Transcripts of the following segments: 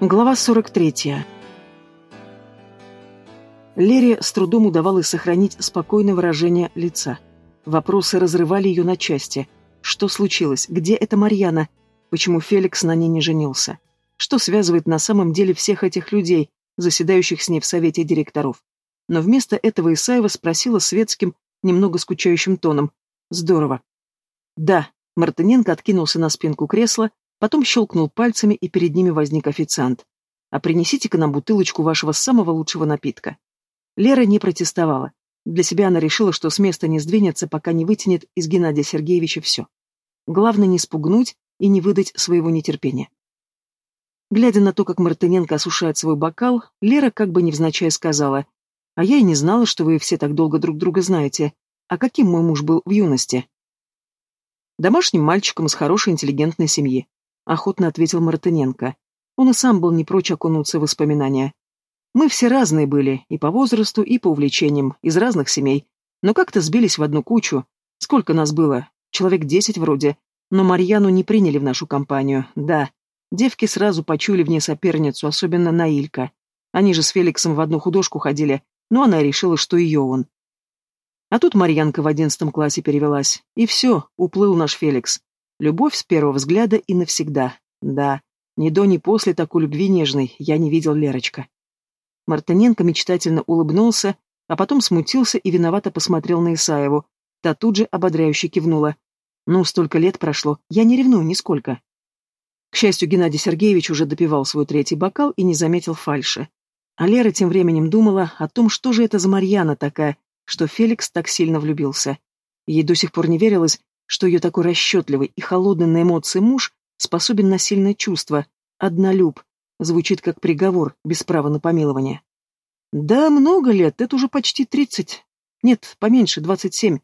Глава 43. Лере с трудом удавалось сохранить спокойное выражение лица. Вопросы разрывали ее на части. Что случилось? Где эта Марьяна? Почему Феликс на ней не женился? Что связывает на самом деле всех этих людей, заседающих с ней в совете директоров? Но вместо этого Исаева спросила светским, немного скучающим тоном. «Здорово». «Да», Мартыненко откинулся на спинку кресла, Потом щелкнул пальцами, и перед ними возник официант. «А принесите-ка нам бутылочку вашего самого лучшего напитка». Лера не протестовала. Для себя она решила, что с места не сдвинется, пока не вытянет из Геннадия Сергеевича все. Главное не спугнуть и не выдать своего нетерпения. Глядя на то, как Мартыненко осушает свой бокал, Лера как бы невзначай сказала, «А я и не знала, что вы все так долго друг друга знаете. А каким мой муж был в юности?» Домашним мальчиком из хорошей интеллигентной семьи. — охотно ответил Мартыненко. Он и сам был не прочь окунуться в воспоминания. «Мы все разные были, и по возрасту, и по увлечениям, из разных семей, но как-то сбились в одну кучу. Сколько нас было? Человек десять вроде. Но Марьяну не приняли в нашу компанию, да. Девки сразу почули в ней соперницу, особенно Наилька. Они же с Феликсом в одну художку ходили, но она решила, что ее он. А тут Марьянка в одиннадцатом классе перевелась. И все, уплыл наш Феликс. Любовь с первого взгляда и навсегда. Да, ни до, ни после такой любви нежной я не видел Лерочка. Мартыненко мечтательно улыбнулся, а потом смутился и виновато посмотрел на Исаеву. Та тут же ободряюще кивнула. «Ну, столько лет прошло, я не ревную нисколько». К счастью, Геннадий Сергеевич уже допивал свой третий бокал и не заметил фальши. А Лера тем временем думала о том, что же это за Марьяна такая, что Феликс так сильно влюбился. Ей до сих пор не верилось, что ее такой расчетливый и холодный на эмоции муж способен на сильное чувство, однолюб, звучит как приговор, без права на помилование. Да, много лет, это уже почти тридцать. Нет, поменьше, двадцать семь.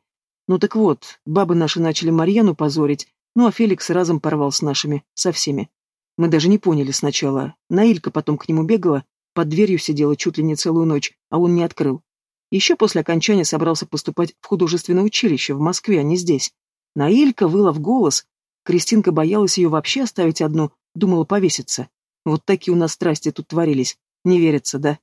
Ну так вот, бабы наши начали Марьяну позорить, ну а Феликс разом порвал с нашими, со всеми. Мы даже не поняли сначала. Наилька потом к нему бегала, под дверью сидела чуть ли не целую ночь, а он не открыл. Еще после окончания собрался поступать в художественное училище в Москве, а не здесь. Наилька выла в голос. Кристинка боялась ее вообще оставить одну, думала повеситься. Вот такие у нас страсти тут творились. Не верится, да?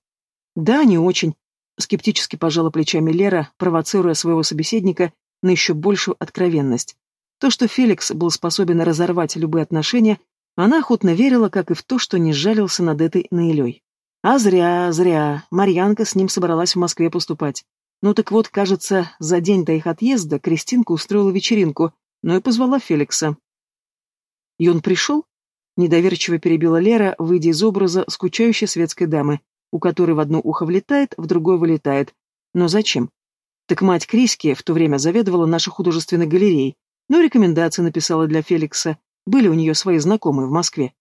Да, не очень. Скептически пожала плечами Лера, провоцируя своего собеседника на еще большую откровенность. То, что Феликс был способен разорвать любые отношения, она охотно верила, как и в то, что не сжалился над этой Наилей. А зря, зря. Марьянка с ним собралась в Москве поступать. Ну так вот, кажется, за день до их отъезда Кристинка устроила вечеринку, но и позвала Феликса. И он пришел? Недоверчиво перебила Лера, выйдя из образа скучающей светской дамы, у которой в одно ухо влетает, в другое вылетает. Но зачем? Так мать Криски в то время заведовала нашей художественной галереей, но рекомендации написала для Феликса. Были у нее свои знакомые в Москве.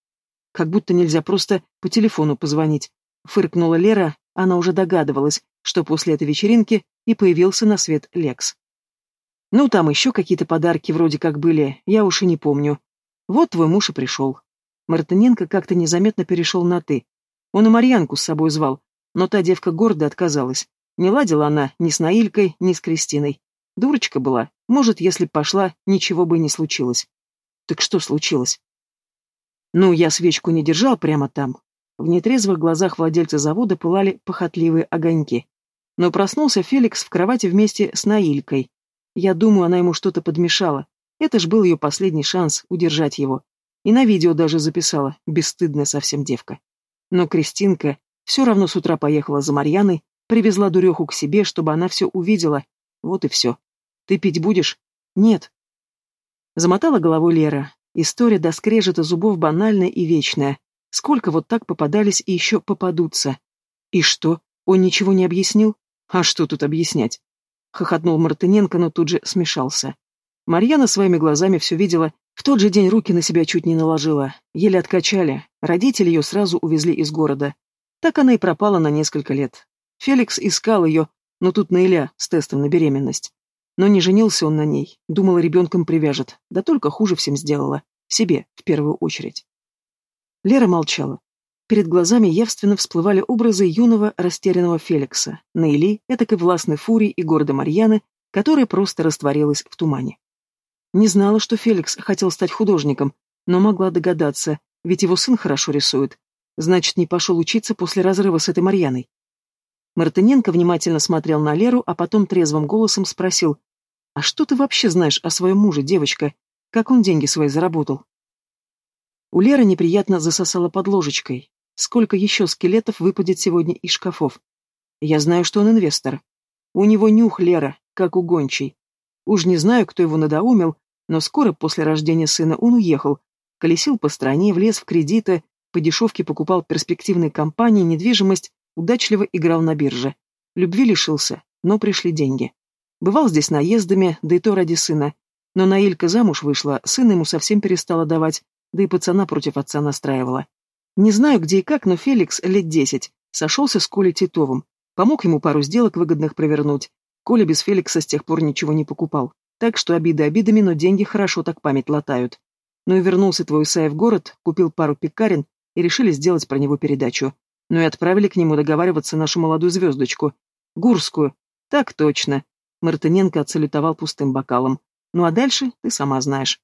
Как будто нельзя просто по телефону позвонить. Фыркнула Лера, она уже догадывалась, что после этой вечеринки и появился на свет Лекс. Ну, там еще какие-то подарки вроде как были, я уж и не помню. Вот твой муж и пришел. Мартыненко как-то незаметно перешел на «ты». Он и Марьянку с собой звал, но та девка гордо отказалась. Не ладила она ни с Наилькой, ни с Кристиной. Дурочка была. Может, если б пошла, ничего бы не случилось. Так что случилось? Ну, я свечку не держал прямо там. В нетрезвых глазах владельца завода пылали похотливые огоньки. Но проснулся Феликс в кровати вместе с Наилькой. Я думаю, она ему что-то подмешала. Это ж был ее последний шанс удержать его. И на видео даже записала, бесстыдная совсем девка. Но Кристинка все равно с утра поехала за Марьяной, привезла дуреху к себе, чтобы она все увидела. Вот и все. Ты пить будешь? Нет. Замотала головой Лера. История до скрежета зубов банальная и вечная. Сколько вот так попадались и еще попадутся. И что, он ничего не объяснил? А что тут объяснять? Хохотнул Мартыненко, но тут же смешался. Марьяна своими глазами все видела, в тот же день руки на себя чуть не наложила. Еле откачали. Родители ее сразу увезли из города. Так она и пропала на несколько лет. Феликс искал ее, но тут Наиля с тестом на беременность. Но не женился он на ней. Думала, ребенком привяжет. Да только хуже всем сделала. Себе, в первую очередь. Лера молчала. Перед глазами явственно всплывали образы юного растерянного Феликса, Наили, этакой властной фурии и города Марьяны, которая просто растворилась в тумане. Не знала, что Феликс хотел стать художником, но могла догадаться, ведь его сын хорошо рисует. Значит, не пошел учиться после разрыва с этой Марьяной. Мартыненко внимательно смотрел на Леру, а потом трезвым голосом спросил, «А что ты вообще знаешь о своем муже, девочка? Как он деньги свои заработал?» У Леры неприятно засосала под ложечкой. Сколько еще скелетов выпадет сегодня из шкафов? Я знаю, что он инвестор. У него нюх, Лера, как у гончей. Уж не знаю, кто его надоумил, но скоро после рождения сына он уехал, колесил по стране, влез в кредиты, по дешевке покупал перспективные компании, недвижимость, удачливо играл на бирже. Любви лишился, но пришли деньги. Бывал здесь наездами, да и то ради сына. Но Наилька замуж вышла, сына ему совсем перестала давать, да и пацана против отца настраивала. Не знаю, где и как, но Феликс лет десять сошелся с Колей Титовым, помог ему пару сделок выгодных провернуть. Коля без Феликса с тех пор ничего не покупал. Так что обиды обидами, но деньги хорошо так память латают. Ну и вернулся твой Исаев в город, купил пару пекарен и решили сделать про него передачу. Ну и отправили к нему договариваться нашу молодую звездочку. Гурскую. Так точно. Мартыненко отсалютовал пустым бокалом. Ну а дальше ты сама знаешь.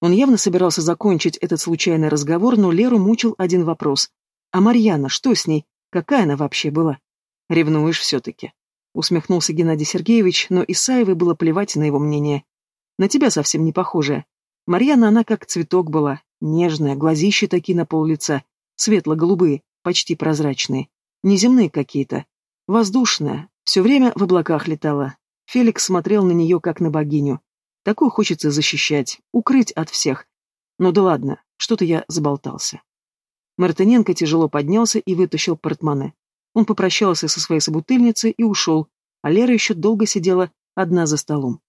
Он явно собирался закончить этот случайный разговор, но Леру мучил один вопрос. А Марьяна, что с ней? Какая она вообще была? Ревнуешь все-таки. Усмехнулся Геннадий Сергеевич, но Исаевой было плевать на его мнение. На тебя совсем не похожая. Марьяна, она как цветок была, нежная, глазищи такие на пол лица, светло-голубые, почти прозрачные, неземные какие-то, воздушная, все время в облаках летала. Феликс смотрел на нее, как на богиню. Такую хочется защищать, укрыть от всех. Ну да ладно, что-то я заболтался. Мартыненко тяжело поднялся и вытащил портмоне. Он попрощался со своей собутыльницей и ушел, а Лера еще долго сидела одна за столом.